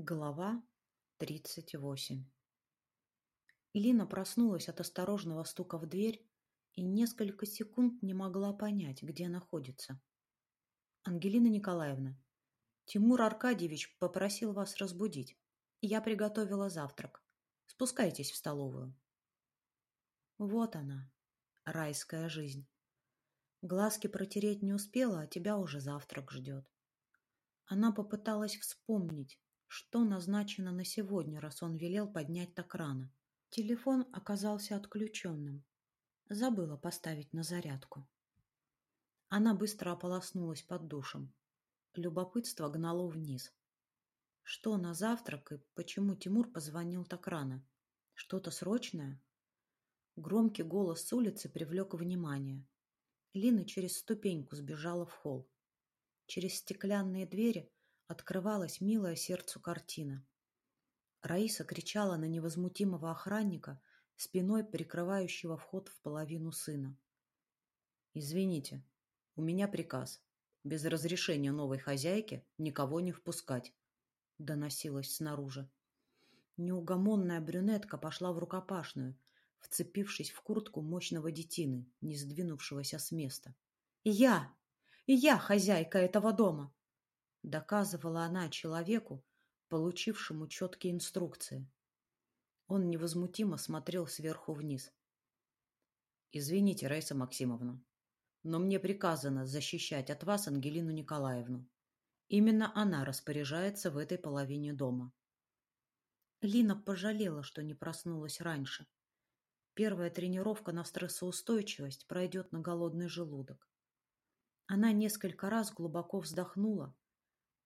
Глава тридцать восемь Лина проснулась от осторожного стука в дверь и несколько секунд не могла понять, где находится. «Ангелина Николаевна, Тимур Аркадьевич попросил вас разбудить. Я приготовила завтрак. Спускайтесь в столовую». Вот она, райская жизнь. Глазки протереть не успела, а тебя уже завтрак ждет. Она попыталась вспомнить, что назначено на сегодня, раз он велел поднять так рано. Телефон оказался отключенным. Забыла поставить на зарядку. Она быстро ополоснулась под душем. Любопытство гнало вниз. Что на завтрак и почему Тимур позвонил так рано? Что-то срочное? Громкий голос с улицы привлек внимание. Лина через ступеньку сбежала в холл. Через стеклянные двери открывалась милая сердцу картина. Раиса кричала на невозмутимого охранника, спиной прикрывающего вход в половину сына. «Извините, у меня приказ. Без разрешения новой хозяйки никого не впускать», — доносилось снаружи. Неугомонная брюнетка пошла в рукопашную, вцепившись в куртку мощного детины, не сдвинувшегося с места. «Я! Я хозяйка этого дома!» Доказывала она человеку, получившему четкие инструкции. Он невозмутимо смотрел сверху вниз. «Извините, Раиса Максимовна, но мне приказано защищать от вас Ангелину Николаевну. Именно она распоряжается в этой половине дома». Лина пожалела, что не проснулась раньше. Первая тренировка на стрессоустойчивость пройдет на голодный желудок. Она несколько раз глубоко вздохнула,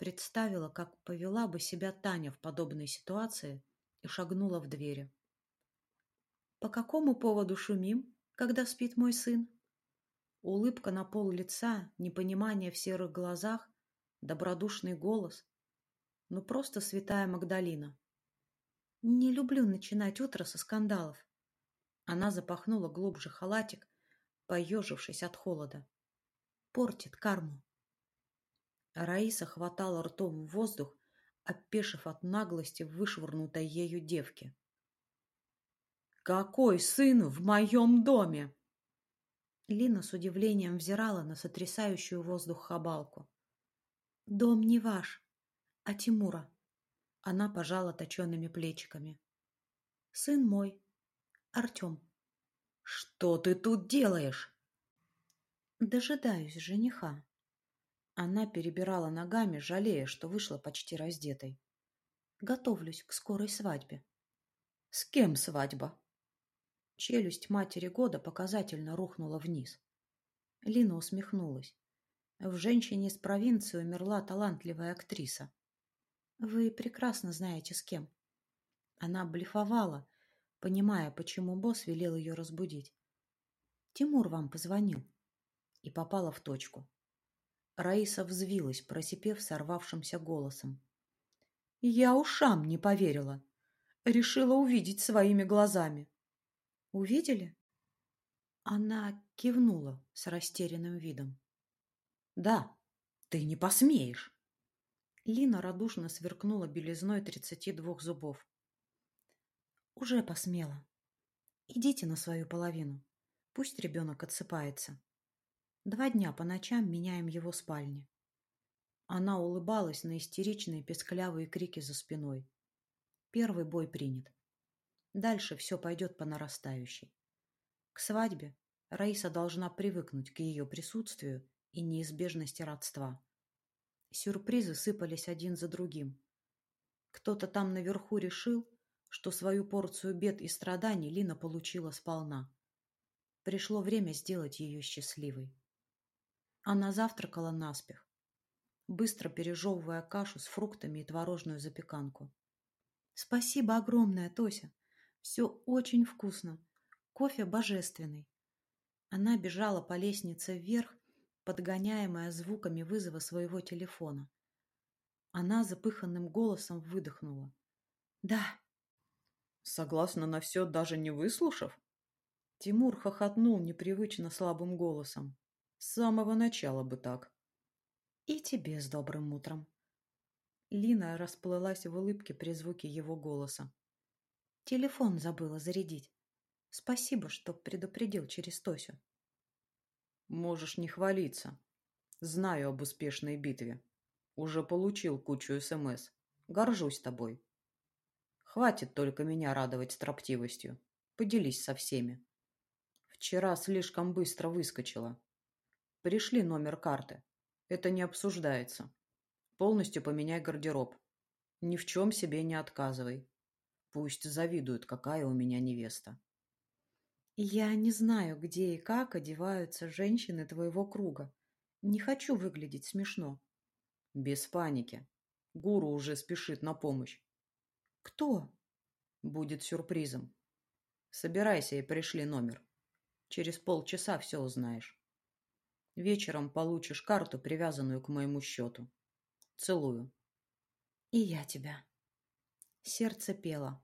Представила, как повела бы себя Таня в подобной ситуации и шагнула в двери. «По какому поводу шумим, когда спит мой сын?» Улыбка на пол лица, непонимание в серых глазах, добродушный голос. Ну, просто святая Магдалина. «Не люблю начинать утро со скандалов». Она запахнула глубже халатик, поежившись от холода. «Портит карму». Раиса хватала ртом в воздух, опешив от наглости вышвырнутой ею девки. «Какой сын в моем доме?» Лина с удивлением взирала на сотрясающую воздух хабалку. «Дом не ваш, а Тимура». Она пожала точеными плечиками. «Сын мой, Артем». «Что ты тут делаешь?» «Дожидаюсь жениха», она перебирала ногами, жалея, что вышла почти раздетой. Готовлюсь к скорой свадьбе. С кем свадьба? Челюсть матери года показательно рухнула вниз. Лина усмехнулась. В женщине из провинции умерла талантливая актриса. Вы прекрасно знаете, с кем. Она блефовала, понимая, почему босс велел ее разбудить. Тимур вам позвонил. И попала в точку. Раиса взвилась, просипев сорвавшимся голосом. Я ушам не поверила. Решила увидеть своими глазами. Увидели? Она кивнула с растерянным видом. Да, ты не посмеешь. Лина радушно сверкнула белизной тридцати двух зубов. Уже посмела. Идите на свою половину. Пусть ребенок отсыпается. Два дня по ночам меняем его спальни. Она улыбалась на истеричные песклявые крики за спиной. Первый бой принят. Дальше все пойдет по нарастающей. К свадьбе Раиса должна привыкнуть к ее присутствию и неизбежности родства. Сюрпризы сыпались один за другим. Кто-то там наверху решил, что свою порцию бед и страданий Лина получила сполна. Пришло время сделать ее счастливой. Она завтракала наспех, быстро пережевывая кашу с фруктами и творожную запеканку. «Спасибо огромное, Тося! Все очень вкусно. Кофе божественный». Она бежала по лестнице вверх, подгоняемая звуками вызова своего телефона. Она запыханным голосом выдохнула. «Да». «Согласна на все, даже не выслушав?» Тимур хохотнул непривычно слабым голосом. С самого начала бы так. И тебе с добрым утром. Лина расплылась в улыбке при звуке его голоса. Телефон забыла зарядить. Спасибо, что предупредил через Тосю. Можешь не хвалиться. Знаю об успешной битве. Уже получил кучу СМС. Горжусь тобой. Хватит только меня радовать строптивостью. Поделись со всеми. Вчера слишком быстро выскочила. Пришли номер карты. Это не обсуждается. Полностью поменяй гардероб. Ни в чем себе не отказывай. Пусть завидуют, какая у меня невеста. Я не знаю, где и как одеваются женщины твоего круга. Не хочу выглядеть смешно. Без паники. Гуру уже спешит на помощь. Кто? Будет сюрпризом. Собирайся и пришли номер. Через полчаса все узнаешь. Вечером получишь карту, привязанную к моему счету. Целую. И я тебя. Сердце пело.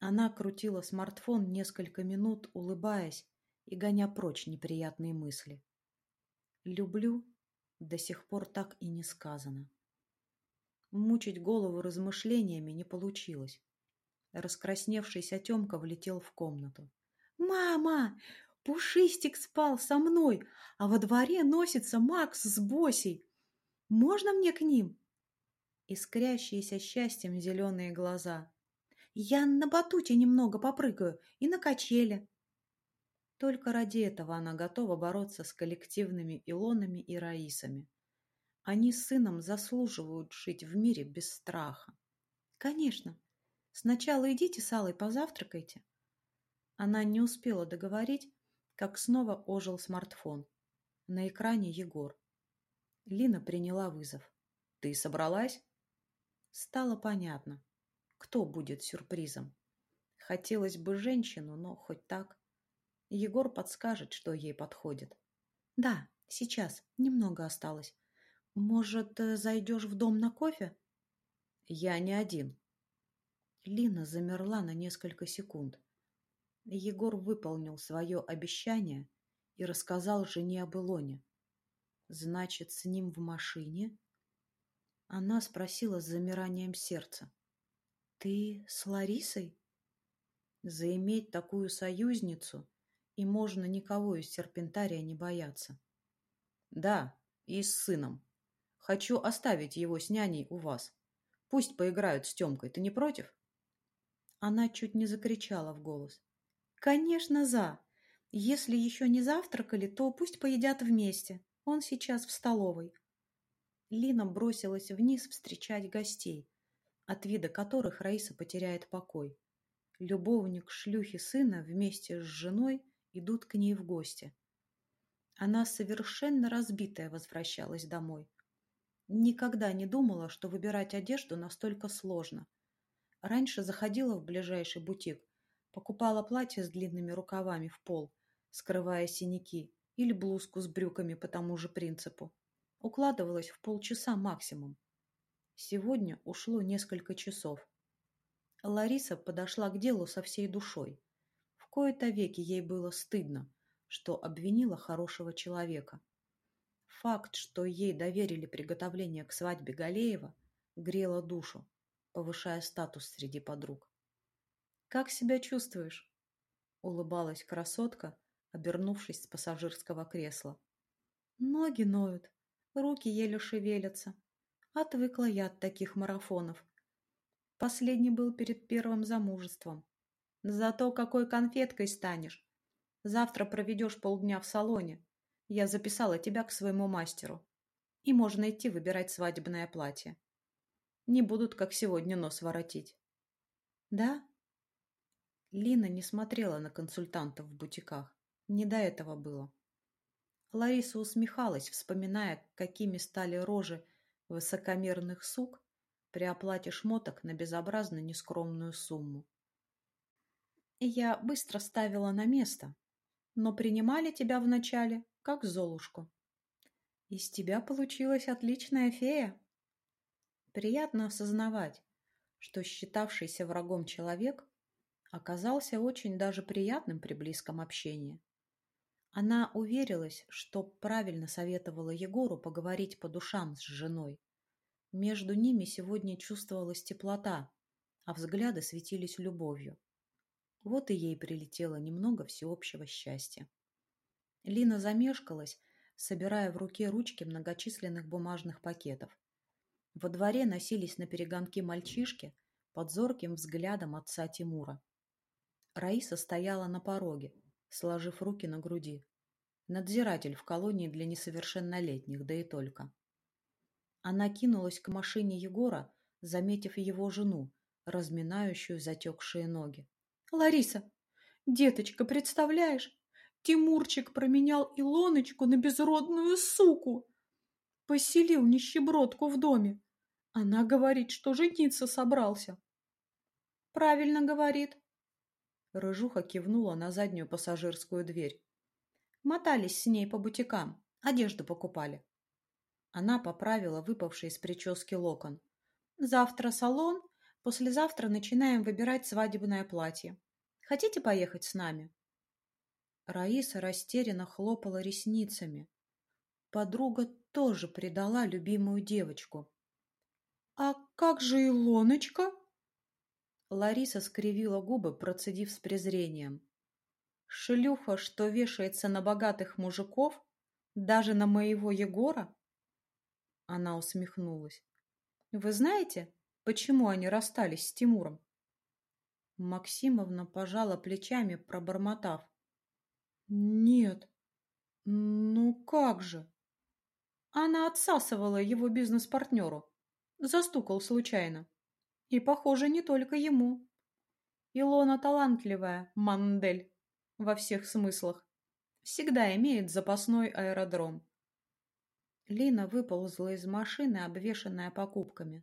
Она крутила смартфон несколько минут, улыбаясь и гоня прочь неприятные мысли. «Люблю» до сих пор так и не сказано. Мучить голову размышлениями не получилось. Раскрасневшийся Тёмка влетел в комнату. «Мама! Пушистик спал со мной, а во дворе носится Макс с Босей. Можно мне к ним?» искрящиеся счастьем зеленые глаза. «Я на батуте немного попрыгаю и на качеле». Только ради этого она готова бороться с коллективными Илонами и Раисами. Они с сыном заслуживают жить в мире без страха. Конечно. Сначала идите с Аллой позавтракайте. Она не успела договорить, как снова ожил смартфон. На экране Егор. Лина приняла вызов. «Ты собралась?» Стало понятно, кто будет сюрпризом. Хотелось бы женщину, но хоть так. Егор подскажет, что ей подходит. Да, сейчас, немного осталось. Может, э, зайдешь в дом на кофе? Я не один. Лина замерла на несколько секунд. Егор выполнил свое обещание и рассказал жене об Илоне. Значит, с ним в машине она спросила с замиранием сердца. «Ты с Ларисой?» Заиметь такую союзницу, и можно никого из серпентария не бояться. «Да, и с сыном. Хочу оставить его с няней у вас. Пусть поиграют с Тёмкой. Ты не против?» Она чуть не закричала в голос. «Конечно, за! Если еще не завтракали, то пусть поедят вместе. Он сейчас в столовой. Лина бросилась вниз встречать гостей, от вида которых Раиса потеряет покой. Любовник шлюхи сына вместе с женой идут к ней в гости. Она совершенно разбитая возвращалась домой. Никогда не думала, что выбирать одежду настолько сложно. Раньше заходила в ближайший бутик, покупала платье с длинными рукавами в пол, скрывая синяки, или блузку с брюками по тому же принципу укладывалась в полчаса максимум. Сегодня ушло несколько часов. Лариса подошла к делу со всей душой. В кои-то веки ей было стыдно, что обвинила хорошего человека. Факт, что ей доверили приготовление к свадьбе Галеева, грело душу, повышая статус среди подруг. «Как себя чувствуешь?» — улыбалась красотка, обернувшись с пассажирского кресла. «Ноги ноют», руки еле шевелятся. Отвыкла я от таких марафонов. Последний был перед первым замужеством. Зато какой конфеткой станешь. Завтра проведешь полдня в салоне. Я записала тебя к своему мастеру. И можно идти выбирать свадебное платье. Не будут, как сегодня, нос воротить. Да? Лина не смотрела на консультантов в бутиках. Не до этого было. Лариса усмехалась, вспоминая, какими стали рожи высокомерных сук при оплате шмоток на безобразно нескромную сумму. Я быстро ставила на место, но принимали тебя вначале, как Золушку. Из тебя получилась отличная фея. Приятно осознавать, что считавшийся врагом человек оказался очень даже приятным при близком общении. Она уверилась, что правильно советовала Егору поговорить по душам с женой. Между ними сегодня чувствовалась теплота, а взгляды светились любовью. Вот и ей прилетело немного всеобщего счастья. Лина замешкалась, собирая в руке ручки многочисленных бумажных пакетов. Во дворе носились на перегонки мальчишки под зорким взглядом отца Тимура. Раиса стояла на пороге, сложив руки на груди. Надзиратель в колонии для несовершеннолетних, да и только. Она кинулась к машине Егора, заметив его жену, разминающую затекшие ноги. «Лариса, деточка, представляешь? Тимурчик променял Илоночку на безродную суку. Поселил нищебродку в доме. Она говорит, что жениться собрался». «Правильно говорит», Рыжуха кивнула на заднюю пассажирскую дверь. Мотались с ней по бутикам, одежду покупали. Она поправила выпавший из прически локон. Завтра салон, послезавтра начинаем выбирать свадебное платье. Хотите поехать с нами? Раиса растерянно хлопала ресницами. Подруга тоже предала любимую девочку. «А как же Илоночка?» Лариса скривила губы, процедив с презрением. «Шлюха, что вешается на богатых мужиков? Даже на моего Егора?» Она усмехнулась. «Вы знаете, почему они расстались с Тимуром?» Максимовна пожала плечами, пробормотав. «Нет, ну как же?» Она отсасывала его бизнес-партнеру. Застукал случайно. И, похоже, не только ему. Илона талантливая, Мандель, во всех смыслах. Всегда имеет запасной аэродром. Лина выползла из машины, обвешанная покупками.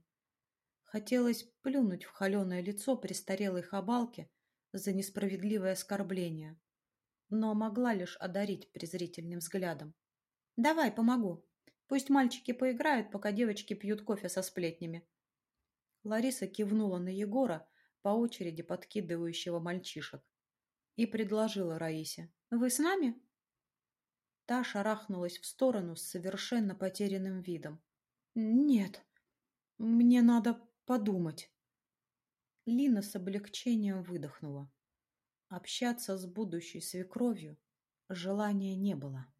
Хотелось плюнуть в холеное лицо престарелой хабалки за несправедливое оскорбление, но могла лишь одарить презрительным взглядом. «Давай, помогу. Пусть мальчики поиграют, пока девочки пьют кофе со сплетнями. Лариса кивнула на Егора, по очереди подкидывающего мальчишек, и предложила Раисе. «Вы с нами?» Та шарахнулась в сторону с совершенно потерянным видом. «Нет, мне надо подумать». Лина с облегчением выдохнула. Общаться с будущей свекровью желания не было.